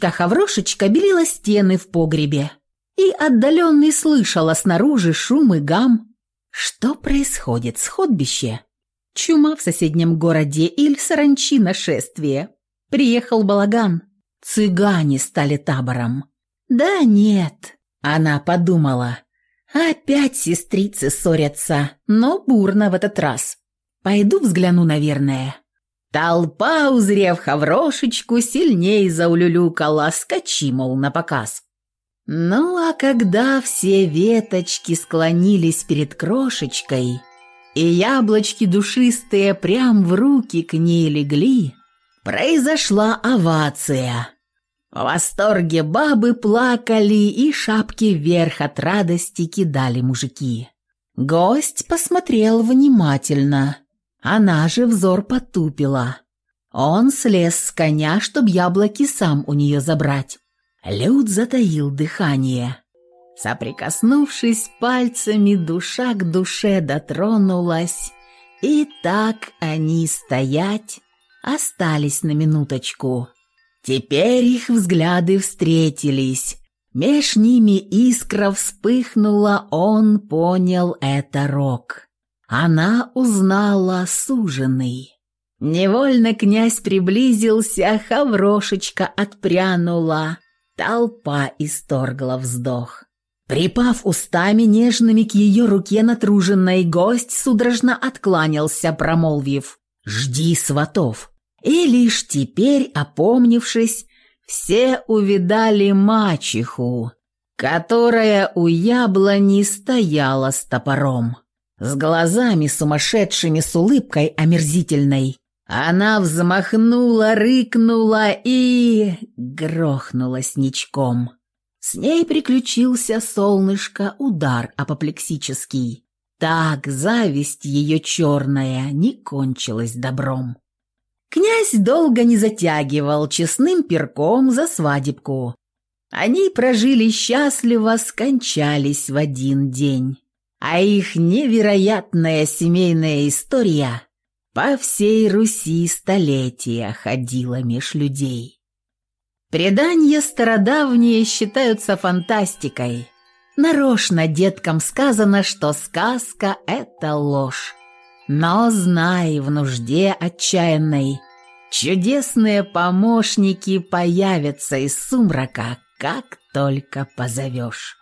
Кахаврошечка белила стены в погребе, и отдаленный слышала снаружи шум и гам. Что происходит, сходбище? Чума в соседнем городе или саранчи нашествие. Приехал балаган. Цыгане стали табором. Да нет, она подумала. Опять сестрицы ссорятся, но бурно в этот раз. Пойду взгляну, наверное. Толпа, узрев хаврошечку, сильней заулюлюкала, скачи, мол, на показ. Ну а когда все веточки склонились перед крошечкой, и яблочки душистые прям в руки к ней легли, произошла овация. В восторге бабы плакали и шапки вверх от радости кидали мужики. Гость посмотрел внимательно. Она же взор потупила. Он слез с коня, чтоб яблоки сам у нее забрать. Люд затаил дыхание. Соприкоснувшись пальцами, душа к душе дотронулась, и так они стоять остались на минуточку. Теперь их взгляды встретились. Меж ними искра вспыхнула, он понял это рок. Она узнала суженый. Невольно князь приблизился, хаврошечка отпрянула. Толпа исторгла вздох. Припав устами нежными к ее руке натруженной, гость судорожно откланялся, промолвив «Жди сватов». И лишь теперь, опомнившись, все увидали мачеху, которая у яблони стояла с топором. С глазами сумасшедшими, с улыбкой омерзительной, она взмахнула, рыкнула и... грохнулась ничком. С ней приключился солнышко удар апоплексический. Так зависть ее черная не кончилась добром. Князь долго не затягивал честным перком за свадебку. Они прожили счастливо, скончались в один день. А их невероятная семейная история по всей Руси столетия ходила меж людей. Предания стародавние считаются фантастикой. Нарочно деткам сказано, что сказка – это ложь. Но знай, в нужде отчаянной чудесные помощники появятся из сумрака, как только позовешь.